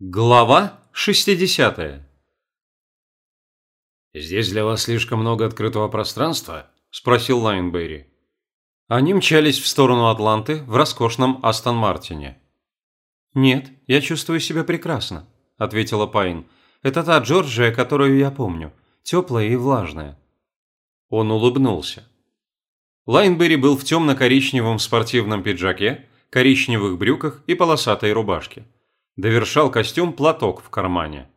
Глава 60 «Здесь для вас слишком много открытого пространства?» – спросил Лайнберри. Они мчались в сторону Атланты в роскошном Астон Мартине. «Нет, я чувствую себя прекрасно», – ответила Пайн. «Это та Джорджия, которую я помню, теплая и влажная». Он улыбнулся. Лайнберри был в темно-коричневом спортивном пиджаке, коричневых брюках и полосатой рубашке. Довершал костюм платок в кармане.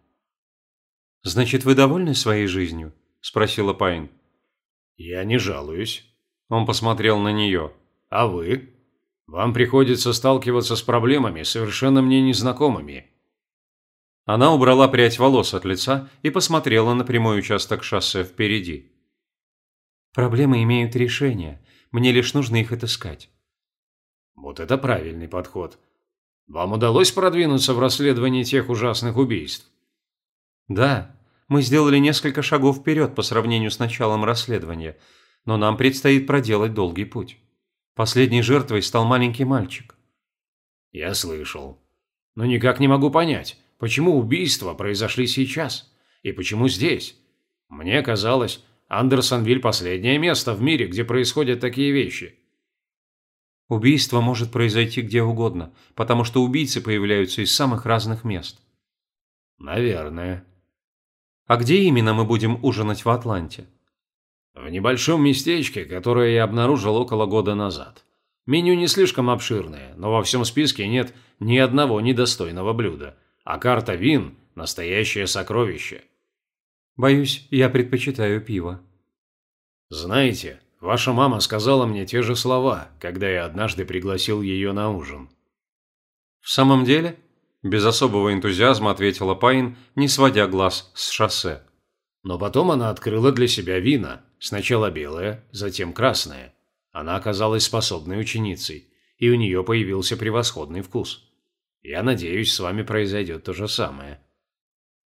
«Значит, вы довольны своей жизнью?» – спросила Пайн. «Я не жалуюсь». Он посмотрел на нее. «А вы? Вам приходится сталкиваться с проблемами, совершенно мне незнакомыми». Она убрала прядь волос от лица и посмотрела на прямой участок шоссе впереди. «Проблемы имеют решение. Мне лишь нужно их отыскать». «Вот это правильный подход. Вам удалось продвинуться в расследовании тех ужасных убийств? Да, мы сделали несколько шагов вперед по сравнению с началом расследования, но нам предстоит проделать долгий путь. Последней жертвой стал маленький мальчик. Я слышал. Но никак не могу понять, почему убийства произошли сейчас и почему здесь. Мне казалось, Андерсонвиль – последнее место в мире, где происходят такие вещи. Убийство может произойти где угодно, потому что убийцы появляются из самых разных мест. Наверное. А где именно мы будем ужинать в Атланте? В небольшом местечке, которое я обнаружил около года назад. Меню не слишком обширное, но во всем списке нет ни одного недостойного блюда, а карта вин – настоящее сокровище. Боюсь, я предпочитаю пиво. Знаете, Ваша мама сказала мне те же слова, когда я однажды пригласил ее на ужин». «В самом деле?» – без особого энтузиазма ответила Пайн, не сводя глаз с шоссе. Но потом она открыла для себя вина, сначала белое, затем красное. Она оказалась способной ученицей, и у нее появился превосходный вкус. Я надеюсь, с вами произойдет то же самое.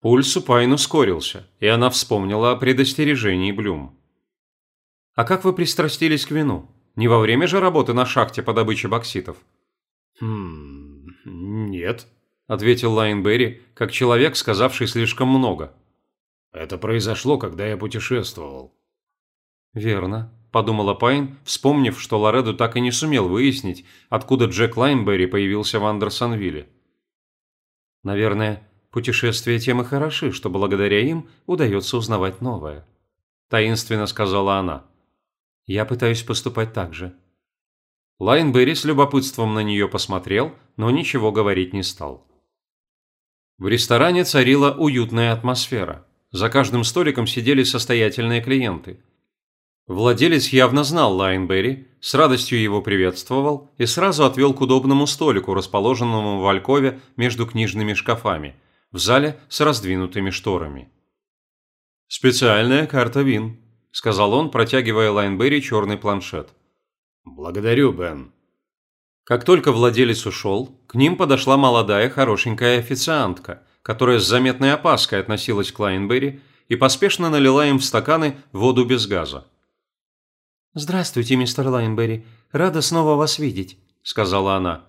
Пульс у Пайн ускорился, и она вспомнила о предостережении Блюм. А как вы пристрастились к вину? Не во время же работы на шахте по добыче бокситов? Хм, нет, ответил Лайнберри, как человек, сказавший слишком много. Это произошло, когда я путешествовал. Верно, подумала Пайн, вспомнив, что Лореду так и не сумел выяснить, откуда Джек Лайнберри появился в Андерсонвилле. Наверное, путешествия тем и хороши, что благодаря им удается узнавать новое. Таинственно сказала она. Я пытаюсь поступать так же». Лайнберри с любопытством на нее посмотрел, но ничего говорить не стал. В ресторане царила уютная атмосфера. За каждым столиком сидели состоятельные клиенты. Владелец явно знал Лайнберри, с радостью его приветствовал и сразу отвел к удобному столику, расположенному в алькове между книжными шкафами, в зале с раздвинутыми шторами. «Специальная карта вин», – сказал он, протягивая Лайнберри черный планшет. «Благодарю, Бен». Как только владелец ушел, к ним подошла молодая хорошенькая официантка, которая с заметной опаской относилась к Лайнберри и поспешно налила им в стаканы воду без газа. «Здравствуйте, мистер Лайнберри. Рада снова вас видеть», – сказала она.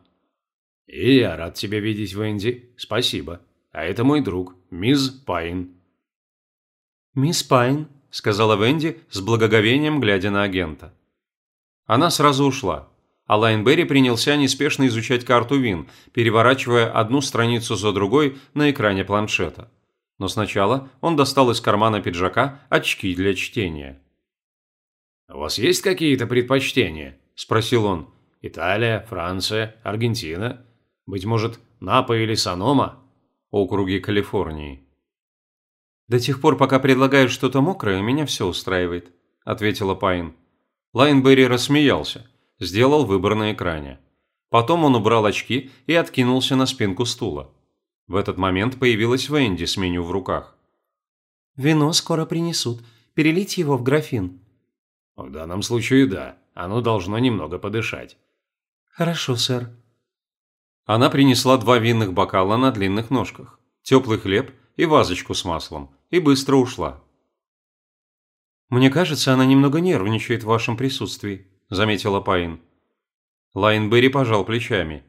«И я рад тебя видеть, Венди. Спасибо. А это мой друг, мисс Пайн». «Мисс Пайн», сказала Венди с благоговением, глядя на агента. Она сразу ушла, а Лайнберри принялся неспешно изучать карту вин, переворачивая одну страницу за другой на экране планшета. Но сначала он достал из кармана пиджака очки для чтения. «У вас есть какие-то предпочтения?» – спросил он. «Италия, Франция, Аргентина? Быть может, Напа или Сонома?» «Округи Калифорнии». «До тех пор, пока предлагают что-то мокрое, меня все устраивает», – ответила Пайн. Лайнберри рассмеялся, сделал выбор на экране. Потом он убрал очки и откинулся на спинку стула. В этот момент появилась Венди с меню в руках. «Вино скоро принесут. Перелить его в графин». «В данном случае да. Оно должно немного подышать». «Хорошо, сэр». Она принесла два винных бокала на длинных ножках, теплый хлеб и вазочку с маслом, и быстро ушла. «Мне кажется, она немного нервничает в вашем присутствии», – заметила Пайн. Лайнберри пожал плечами.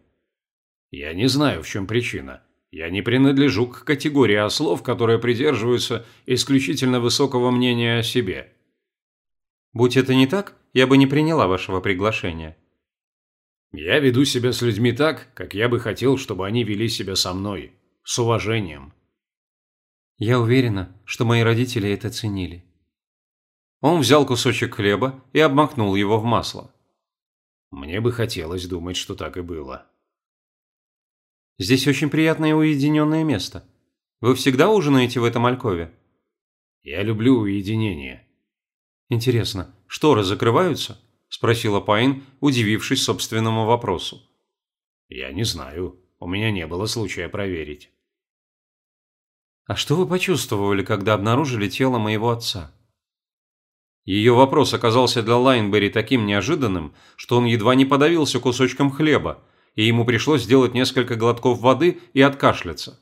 «Я не знаю, в чем причина. Я не принадлежу к категории ослов, которые придерживаются исключительно высокого мнения о себе. Будь это не так, я бы не приняла вашего приглашения. Я веду себя с людьми так, как я бы хотел, чтобы они вели себя со мной. С уважением. Я уверена, что мои родители это ценили. Он взял кусочек хлеба и обмакнул его в масло. Мне бы хотелось думать, что так и было. Здесь очень приятное уединенное место. Вы всегда ужинаете в этом алькове? Я люблю уединение. Интересно, шторы закрываются? Спросила Пайн, удивившись собственному вопросу. Я не знаю. У меня не было случая проверить. А что вы почувствовали, когда обнаружили тело моего отца? Ее вопрос оказался для Лайнберри таким неожиданным, что он едва не подавился кусочком хлеба, и ему пришлось сделать несколько глотков воды и откашляться.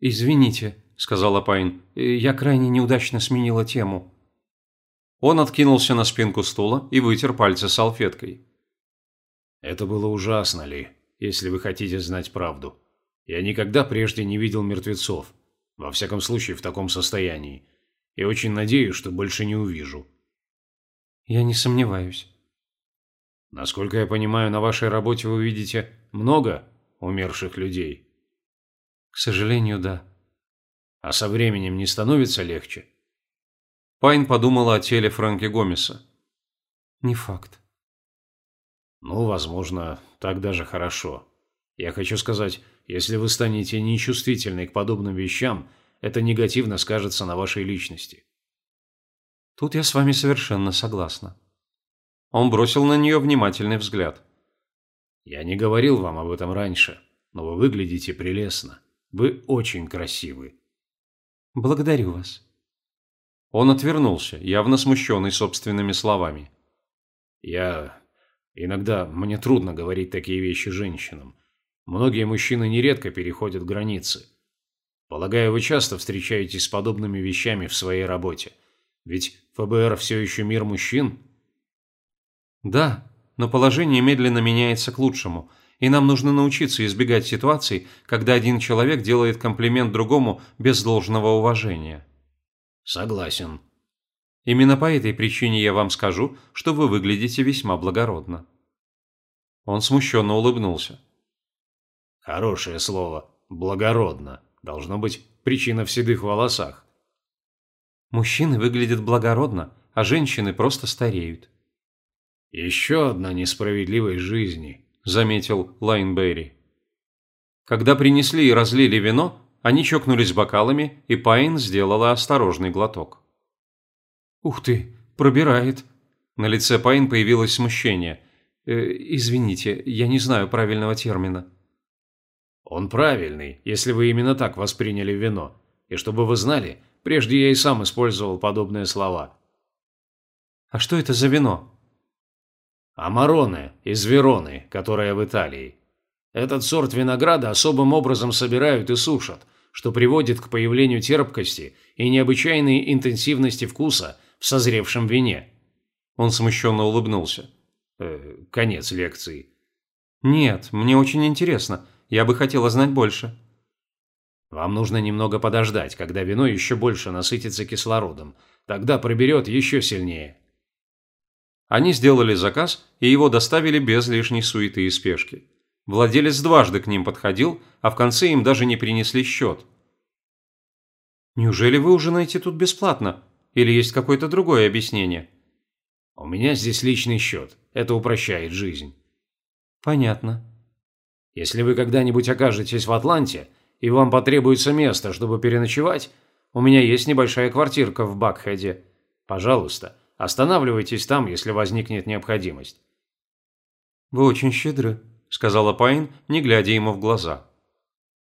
«Извините», – сказала Пайн, – «я крайне неудачно сменила тему». Он откинулся на спинку стула и вытер пальцы салфеткой. «Это было ужасно, Ли, если вы хотите знать правду. Я никогда прежде не видел мертвецов, во всяком случае в таком состоянии и очень надеюсь, что больше не увижу. Я не сомневаюсь. Насколько я понимаю, на вашей работе вы видите много умерших людей? К сожалению, да. А со временем не становится легче? Пайн подумала о теле Фрэнки Гомеса. Не факт. Ну, возможно, так даже хорошо. Я хочу сказать, если вы станете нечувствительны к подобным вещам, это негативно скажется на вашей личности. Тут я с вами совершенно согласна. Он бросил на нее внимательный взгляд. Я не говорил вам об этом раньше, но вы выглядите прелестно. Вы очень красивы. Благодарю вас. Он отвернулся, явно смущенный собственными словами. Я... Иногда мне трудно говорить такие вещи женщинам. Многие мужчины нередко переходят границы. Полагаю, вы часто встречаетесь с подобными вещами в своей работе. Ведь ФБР все еще мир мужчин? Да, но положение медленно меняется к лучшему, и нам нужно научиться избегать ситуаций, когда один человек делает комплимент другому без должного уважения. Согласен. Именно по этой причине я вам скажу, что вы выглядите весьма благородно. Он смущенно улыбнулся. Хорошее слово. Благородно. Должно быть, причина в седых волосах. Мужчины выглядят благородно, а женщины просто стареют. «Еще одна несправедливость жизни», – заметил Лайнберри. Когда принесли и разлили вино, они чокнулись бокалами, и Пайн сделала осторожный глоток. «Ух ты, пробирает!» На лице Пайн появилось смущение. «Э, «Извините, я не знаю правильного термина». Он правильный, если вы именно так восприняли вино. И чтобы вы знали, прежде я и сам использовал подобные слова. А что это за вино? Амароне из Вероны, которая в Италии. Этот сорт винограда особым образом собирают и сушат, что приводит к появлению терпкости и необычайной интенсивности вкуса в созревшем вине. Он смущенно улыбнулся. Э, конец лекции. Нет, мне очень интересно. Я бы хотела знать больше. Вам нужно немного подождать, когда вино еще больше насытится кислородом. Тогда проберет еще сильнее. Они сделали заказ, и его доставили без лишней суеты и спешки. Владелец дважды к ним подходил, а в конце им даже не принесли счет. «Неужели вы ужинаете тут бесплатно? Или есть какое-то другое объяснение?» «У меня здесь личный счет. Это упрощает жизнь». «Понятно. Если вы когда-нибудь окажетесь в Атланте, и вам потребуется место, чтобы переночевать, у меня есть небольшая квартирка в Бакхеде. Пожалуйста, останавливайтесь там, если возникнет необходимость». «Вы очень щедры», – сказала Пайн, не глядя ему в глаза.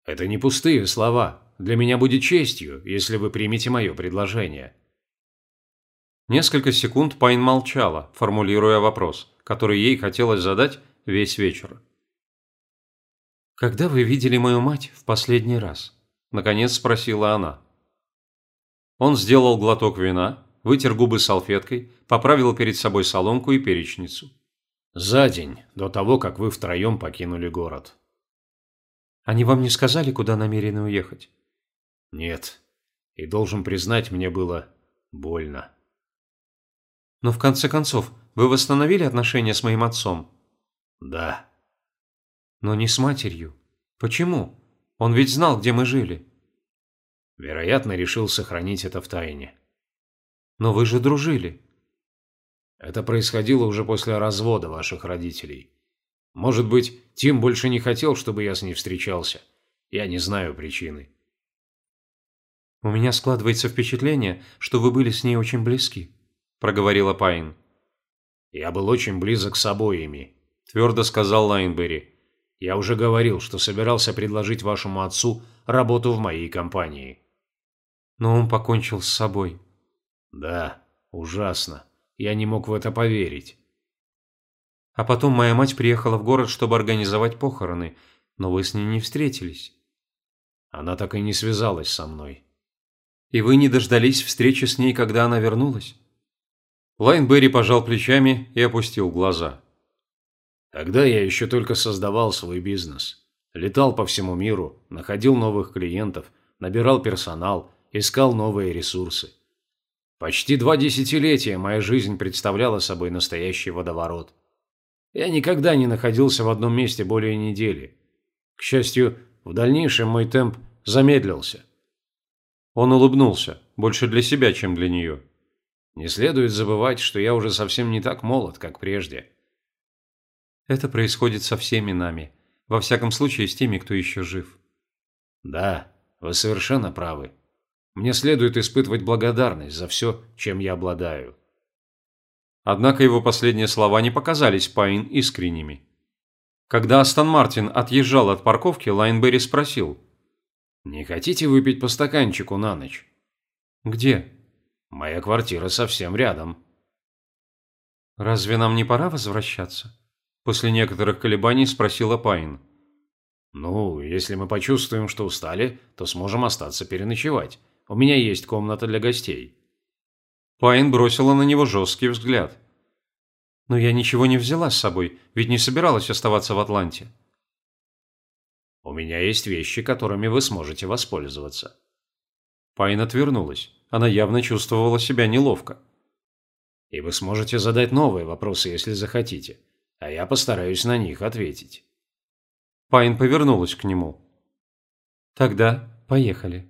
«Это не пустые слова. Для меня будет честью, если вы примете мое предложение». Несколько секунд Пайн молчала, формулируя вопрос, который ей хотелось задать весь вечер. «Когда вы видели мою мать в последний раз?» – наконец спросила она. Он сделал глоток вина, вытер губы салфеткой, поправил перед собой соломку и перечницу. «За день до того, как вы втроем покинули город». Они вам не сказали, куда намерены уехать? Нет. И должен признать, мне было больно. Но в конце концов, вы восстановили отношения с моим отцом? Да. Но не с матерью. Почему? Он ведь знал, где мы жили. Вероятно, решил сохранить это в тайне. Но вы же дружили. Это происходило уже после развода ваших родителей. Может быть, Тим больше не хотел, чтобы я с ней встречался. Я не знаю причины. «У меня складывается впечатление, что вы были с ней очень близки», – проговорила Пайн. «Я был очень близок с обоими», – твердо сказал Лайнберри. «Я уже говорил, что собирался предложить вашему отцу работу в моей компании». «Но он покончил с собой». «Да, ужасно. Я не мог в это поверить». А потом моя мать приехала в город, чтобы организовать похороны, но вы с ней не встретились. Она так и не связалась со мной. И вы не дождались встречи с ней, когда она вернулась? Лайнберри пожал плечами и опустил глаза. Тогда я еще только создавал свой бизнес. Летал по всему миру, находил новых клиентов, набирал персонал, искал новые ресурсы. Почти два десятилетия моя жизнь представляла собой настоящий водоворот. Я никогда не находился в одном месте более недели. К счастью, в дальнейшем мой темп замедлился. Он улыбнулся, больше для себя, чем для нее. Не следует забывать, что я уже совсем не так молод, как прежде. Это происходит со всеми нами. Во всяком случае, с теми, кто еще жив. Да, вы совершенно правы. Мне следует испытывать благодарность за все, чем я обладаю. Однако его последние слова не показались Пайн искренними. Когда Астон Мартин отъезжал от парковки, Лайнберри спросил. «Не хотите выпить по стаканчику на ночь?» «Где?» «Моя квартира совсем рядом». «Разве нам не пора возвращаться?» После некоторых колебаний спросила Пайн. «Ну, если мы почувствуем, что устали, то сможем остаться переночевать. У меня есть комната для гостей». Пайн бросила на него жесткий взгляд. «Но я ничего не взяла с собой, ведь не собиралась оставаться в Атланте». «У меня есть вещи, которыми вы сможете воспользоваться». Пайн отвернулась. Она явно чувствовала себя неловко. «И вы сможете задать новые вопросы, если захотите, а я постараюсь на них ответить». Пайн повернулась к нему. «Тогда поехали».